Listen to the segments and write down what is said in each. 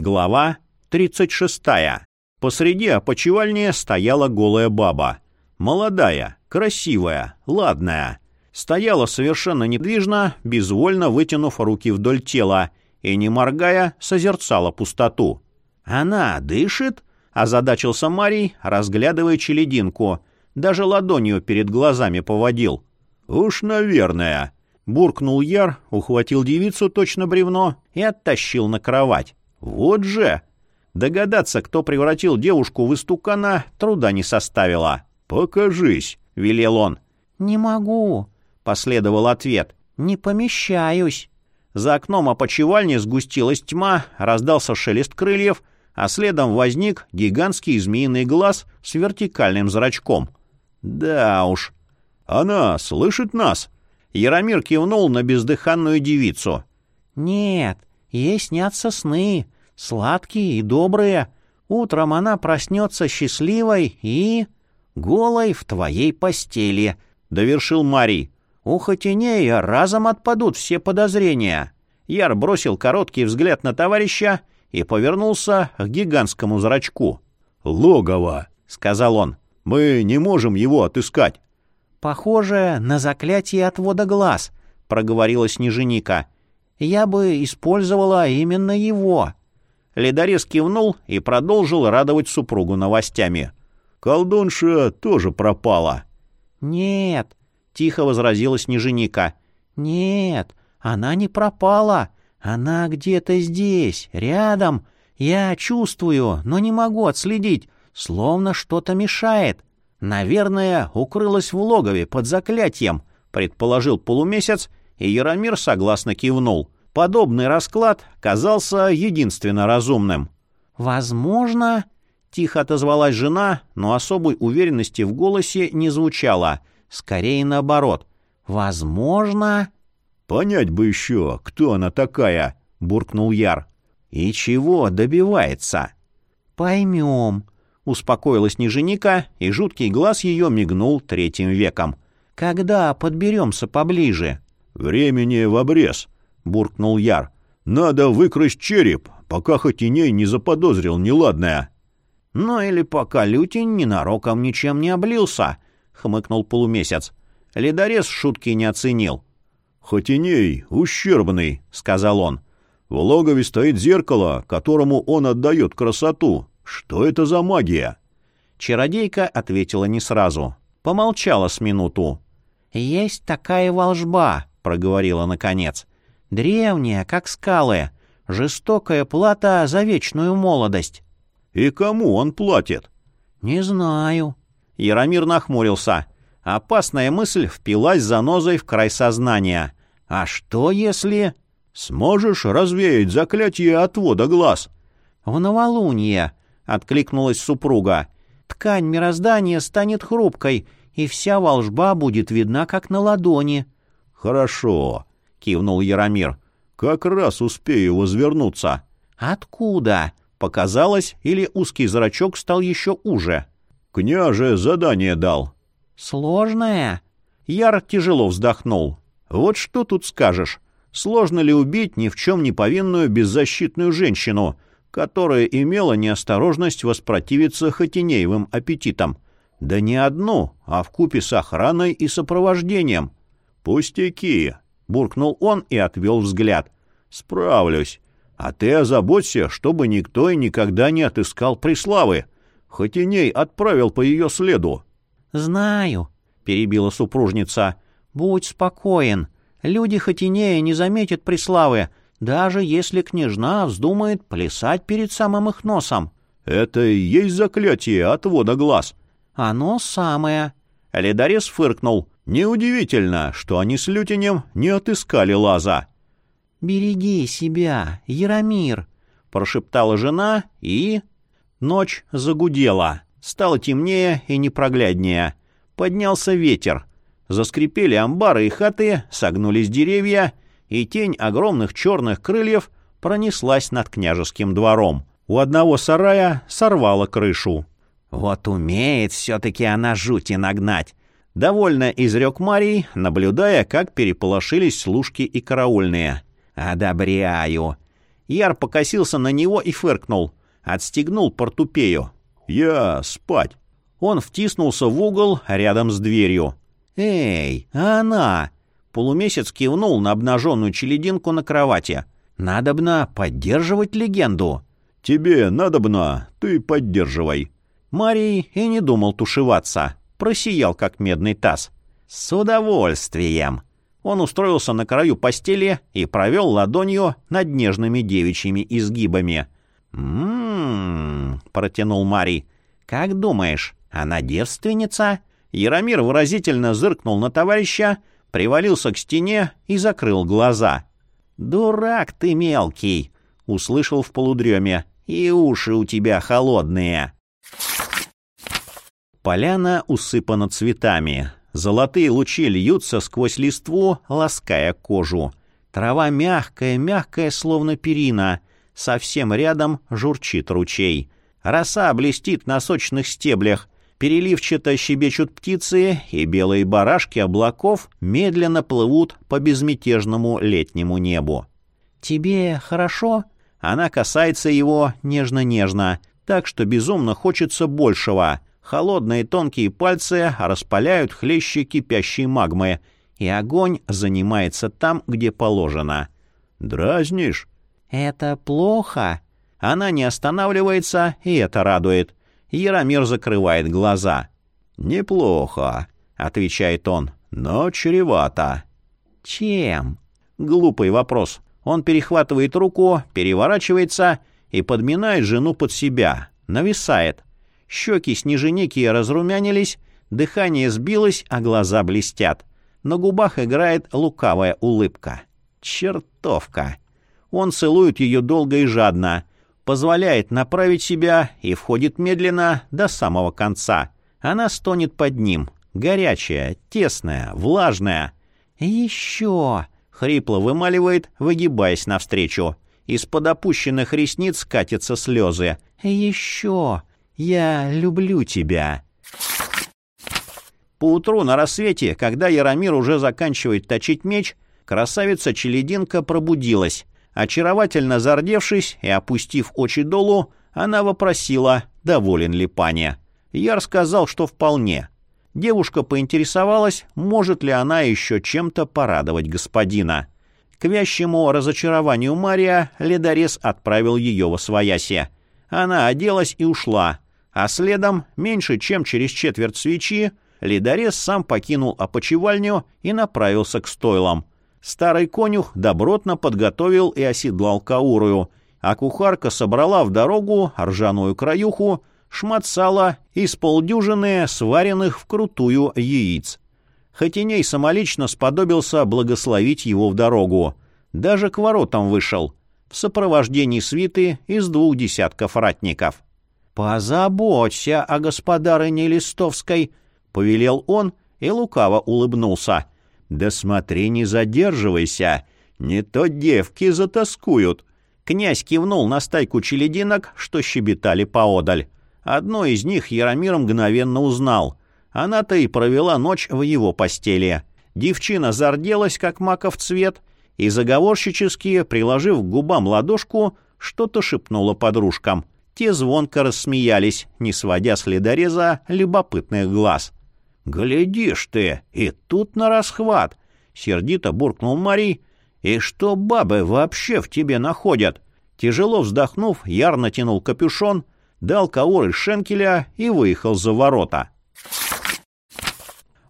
Глава 36. Посреди опочивальни стояла голая баба. Молодая, красивая, ладная. Стояла совершенно недвижно, безвольно вытянув руки вдоль тела, и, не моргая, созерцала пустоту. «Она дышит?» — озадачился Марий, разглядывая челединку. Даже ладонью перед глазами поводил. «Уж, наверное», — буркнул Яр, ухватил девицу точно бревно и оттащил на кровать. Вот же! Догадаться, кто превратил девушку в истукана, труда не составило. «Покажись», — велел он. «Не могу», — последовал ответ. «Не помещаюсь». За окном опочивальни сгустилась тьма, раздался шелест крыльев, а следом возник гигантский змеиный глаз с вертикальным зрачком. «Да уж». «Она слышит нас?» Яромир кивнул на бездыханную девицу. «Нет, Ей снятся сны, сладкие и добрые. Утром она проснется счастливой и... голой в твоей постели», — довершил Марий. «У Хотинея разом отпадут все подозрения». Яр бросил короткий взгляд на товарища и повернулся к гигантскому зрачку. «Логово», — сказал он. «Мы не можем его отыскать». «Похоже на заклятие отвода глаз», — проговорила Снеженика я бы использовала именно его». Ледорез кивнул и продолжил радовать супругу новостями. «Колдунша тоже пропала». «Нет», — тихо возразила Снеженика. «Нет, она не пропала. Она где-то здесь, рядом. Я чувствую, но не могу отследить, словно что-то мешает. Наверное, укрылась в логове под заклятием», — предположил полумесяц и Яромир согласно кивнул. Подобный расклад казался единственно разумным. «Возможно...» — тихо отозвалась жена, но особой уверенности в голосе не звучало. Скорее наоборот. «Возможно...» «Понять бы еще, кто она такая!» — буркнул Яр. «И чего добивается?» «Поймем», — успокоилась Неженика, и жуткий глаз ее мигнул третьим веком. «Когда подберемся поближе?» «Времени в обрез», — буркнул Яр. «Надо выкрасть череп, пока Хотиней не заподозрил неладное». «Ну или пока Лютень ненароком ничем не облился», — хмыкнул полумесяц. Ледорез шутки не оценил. «Хотиней ущербный», — сказал он. «В логове стоит зеркало, которому он отдает красоту. Что это за магия?» Чародейка ответила не сразу. Помолчала с минуту. «Есть такая волжба», — проговорила наконец. «Древняя, как скалы. Жестокая плата за вечную молодость». «И кому он платит?» «Не знаю». Яромир нахмурился. Опасная мысль впилась занозой в край сознания. «А что, если...» «Сможешь развеять заклятие отвода глаз?» «В новолуние», — откликнулась супруга. «Ткань мироздания станет хрупкой, и вся волжба будет видна, как на ладони». «Хорошо», — кивнул Яромир. «Как раз успею возвернуться». «Откуда?» — показалось, или узкий зрачок стал еще уже. «Княже задание дал». «Сложное?» Яр тяжело вздохнул. «Вот что тут скажешь? Сложно ли убить ни в чем не повинную беззащитную женщину, которая имела неосторожность воспротивиться Хотинеевым аппетитам? Да не одну, а в купе с охраной и сопровождением. «Пустяки!» — буркнул он и отвел взгляд. «Справлюсь. А ты озаботься, чтобы никто и никогда не отыскал Преславы. Хоть и ней отправил по ее следу». «Знаю», — перебила супружница. «Будь спокоен. Люди Хотинея не заметят Преславы, даже если княжна вздумает плясать перед самым их носом». «Это и есть заклятие отвода глаз». «Оно самое». Ледорез фыркнул. Неудивительно, что они с Лютинем не отыскали Лаза. «Береги себя, Яромир», — прошептала жена, и... Ночь загудела. Стало темнее и непрогляднее. Поднялся ветер. Заскрипели амбары и хаты, согнулись деревья, и тень огромных черных крыльев пронеслась над княжеским двором. У одного сарая сорвала крышу. «Вот умеет все-таки она жути нагнать», Довольно изрек Марий, наблюдая, как переполошились служки и караульные. «Одобряю». Яр покосился на него и фыркнул. Отстегнул портупею. «Я спать». Он втиснулся в угол рядом с дверью. «Эй, а она!» Полумесяц кивнул на обнаженную челединку на кровати. «Надобно поддерживать легенду». «Тебе надобно, ты поддерживай». Марий и не думал тушеваться. Просиял, как медный таз. «С удовольствием!» Он устроился на краю постели и провел ладонью над нежными девичьими изгибами. «М-м-м», протянул Марий. «Как думаешь, она девственница?» Яромир выразительно зыркнул на товарища, привалился к стене и закрыл глаза. «Дурак ты мелкий!» — услышал в полудреме. «И уши у тебя холодные!» Поляна усыпана цветами. Золотые лучи льются сквозь листву, лаская кожу. Трава мягкая, мягкая, словно перина. Совсем рядом журчит ручей. Роса блестит на сочных стеблях. Переливчато щебечут птицы, и белые барашки облаков медленно плывут по безмятежному летнему небу. «Тебе хорошо?» Она касается его нежно-нежно, так что безумно хочется большего. Холодные тонкие пальцы распаляют хлещи кипящей магмы, и огонь занимается там, где положено. «Дразнишь?» «Это плохо». Она не останавливается, и это радует. Яромир закрывает глаза. «Неплохо», — отвечает он, — «но чревато». «Чем?» Глупый вопрос. Он перехватывает руку, переворачивается и подминает жену под себя. Нависает. Щеки снеженики разрумянились, дыхание сбилось, а глаза блестят. На губах играет лукавая улыбка. Чертовка! Он целует ее долго и жадно позволяет направить себя и входит медленно до самого конца. Она стонет под ним, горячая, тесная, влажная. «Еще!» — хрипло вымаливает, выгибаясь навстречу. Из-под опущенных ресниц катятся слезы. «Еще! Я люблю тебя!» Поутру на рассвете, когда Яромир уже заканчивает точить меч, красавица-челединка пробудилась. Очаровательно зардевшись и опустив очи долу, она вопросила, доволен ли паня. Яр сказал, что вполне. Девушка поинтересовалась, может ли она еще чем-то порадовать господина. К вящему разочарованию Мария ледорез отправил ее во свояси. Она оделась и ушла, а следом, меньше чем через четверть свечи, ледорез сам покинул опочивальню и направился к стойлам. Старый конюх добротно подготовил и оседлал каурую, а кухарка собрала в дорогу ржаную краюху, шмат сала из полдюжины сваренных вкрутую яиц. Хотиней самолично сподобился благословить его в дорогу. Даже к воротам вышел, в сопровождении свиты из двух десятков ратников. «Позаботься о господарыне Листовской», — повелел он и лукаво улыбнулся. «Да смотри, не задерживайся, не то девки затаскуют». Князь кивнул на стайку челединок, что щебетали поодаль. Одну из них Яромир мгновенно узнал. Она-то и провела ночь в его постели. Девчина зарделась, как маков цвет, и заговорщически, приложив к губам ладошку, что-то шепнула подружкам. Те звонко рассмеялись, не сводя с ледореза любопытных глаз. «Глядишь ты, и тут на расхват!» — сердито буркнул Марий. «И что бабы вообще в тебе находят?» Тяжело вздохнув, Яр натянул капюшон, дал каор из шенкеля и выехал за ворота.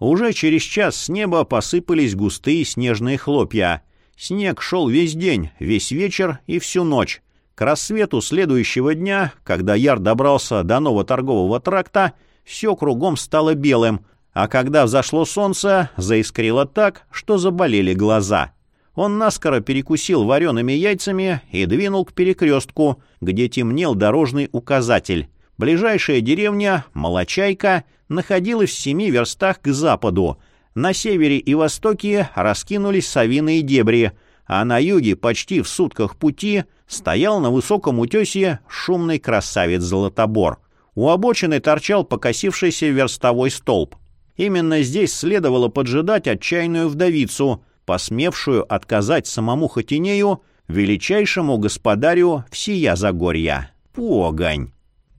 Уже через час с неба посыпались густые снежные хлопья. Снег шел весь день, весь вечер и всю ночь. К рассвету следующего дня, когда Яр добрался до нового торгового тракта, все кругом стало белым, а когда взошло солнце, заискрило так, что заболели глаза. Он наскоро перекусил вареными яйцами и двинул к перекрестку, где темнел дорожный указатель. Ближайшая деревня, Молочайка, находилась в семи верстах к западу. На севере и востоке раскинулись совиные дебри, а на юге, почти в сутках пути, стоял на высоком утесе шумный красавец Золотобор. У обочины торчал покосившийся верстовой столб. Именно здесь следовало поджидать отчаянную вдовицу, посмевшую отказать самому Хотинею величайшему господарю всея Загорья. Погонь!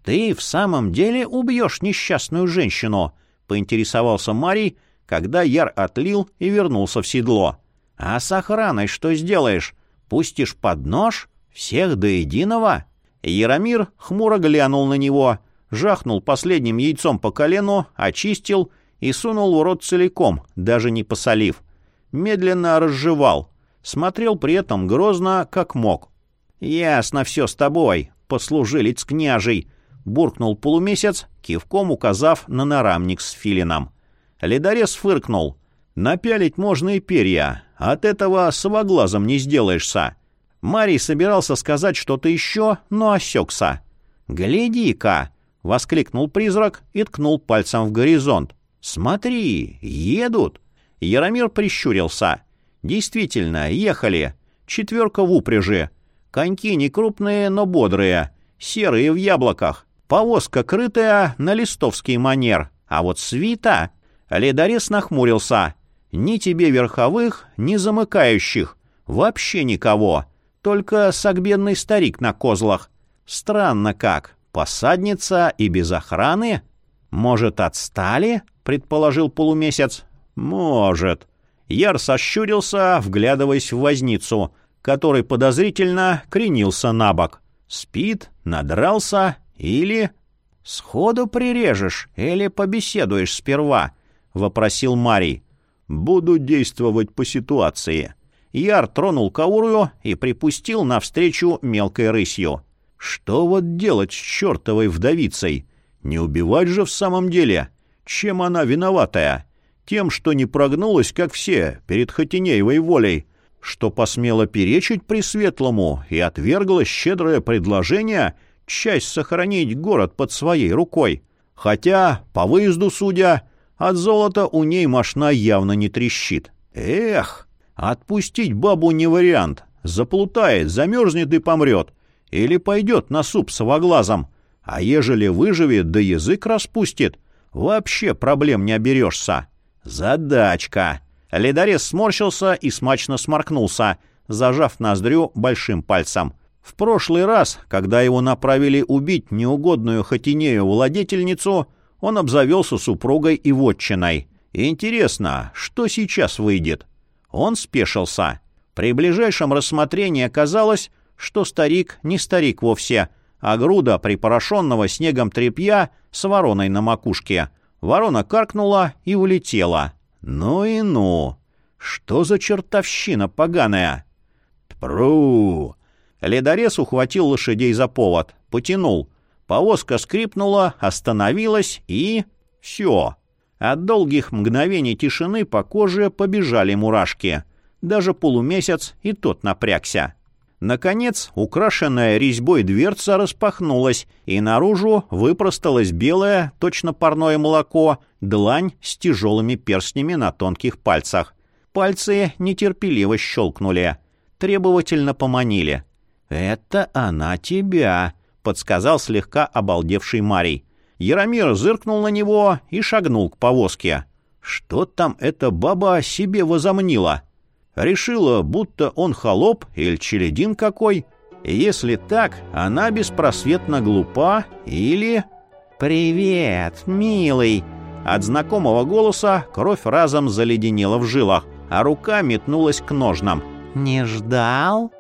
«Ты в самом деле убьешь несчастную женщину?» — поинтересовался Марий, когда Яр отлил и вернулся в седло. «А с охраной что сделаешь? Пустишь под нож? Всех до единого?» Яромир хмуро глянул на него, жахнул последним яйцом по колену, очистил и сунул в рот целиком, даже не посолив. Медленно разжевал. Смотрел при этом грозно, как мог. «Ясно все с тобой, послужилец княжий», буркнул полумесяц, кивком указав на нарамник с филином. Ледорез фыркнул. «Напялить можно и перья. От этого совоглазом не сделаешься». Марий собирался сказать что-то еще, но осекся. «Гляди-ка!» — воскликнул призрак и ткнул пальцем в горизонт. «Смотри, едут!» Яромир прищурился. «Действительно, ехали. Четверка в упряжи. Коньки не крупные, но бодрые. Серые в яблоках. Повозка крытая на листовский манер, а вот свита... Ледорез нахмурился. Ни тебе верховых, ни замыкающих. Вообще никого. Только согбенный старик на козлах. Странно как. Посадница и без охраны? Может, отстали? Предположил полумесяц. Может. Яр сощурился, вглядываясь в возницу, который подозрительно кренился на бок. Спит, надрался или... «Сходу прирежешь или побеседуешь сперва?» — вопросил Марий. «Буду действовать по ситуации». Яр тронул Каурую и припустил навстречу мелкой рысью. «Что вот делать с чертовой вдовицей? Не убивать же в самом деле? Чем она виноватая? Тем, что не прогнулась, как все, перед Хотинеевой волей, что посмела перечить Пресветлому и отвергла щедрое предложение — часть сохранить город под своей рукой. Хотя, по выезду судя, от золота у ней мошна явно не трещит. Эх, отпустить бабу не вариант. Заплутает, замерзнет и помрет. Или пойдет на суп с овоглазом. А ежели выживет да язык распустит, вообще проблем не оберешься. Задачка. Ледорез сморщился и смачно сморкнулся, зажав ноздрю большим пальцем. В прошлый раз, когда его направили убить неугодную Хатинею владетельницу, он обзавелся супругой и вотчиной. Интересно, что сейчас выйдет? Он спешился. При ближайшем рассмотрении оказалось, что старик не старик вовсе, а груда припорошенного снегом тряпья с вороной на макушке. Ворона каркнула и улетела. Ну и ну! Что за чертовщина поганая? «Тпру!» Ледорез ухватил лошадей за повод, потянул. Повозка скрипнула, остановилась и... все. От долгих мгновений тишины по коже побежали мурашки. Даже полумесяц и тот напрягся. Наконец, украшенная резьбой дверца распахнулась, и наружу выпросталось белое, точно парное молоко, длань с тяжелыми перстнями на тонких пальцах. Пальцы нетерпеливо щелкнули. Требовательно поманили. «Это она тебя», — подсказал слегка обалдевший Марий. Яромир зыркнул на него и шагнул к повозке. Что там эта баба себе возомнила? Решила, будто он холоп или челядин какой? Если так, она беспросветно глупа или... «Привет, милый!» От знакомого голоса кровь разом заледенела в жилах, а рука метнулась к ножнам. «Не ждал?»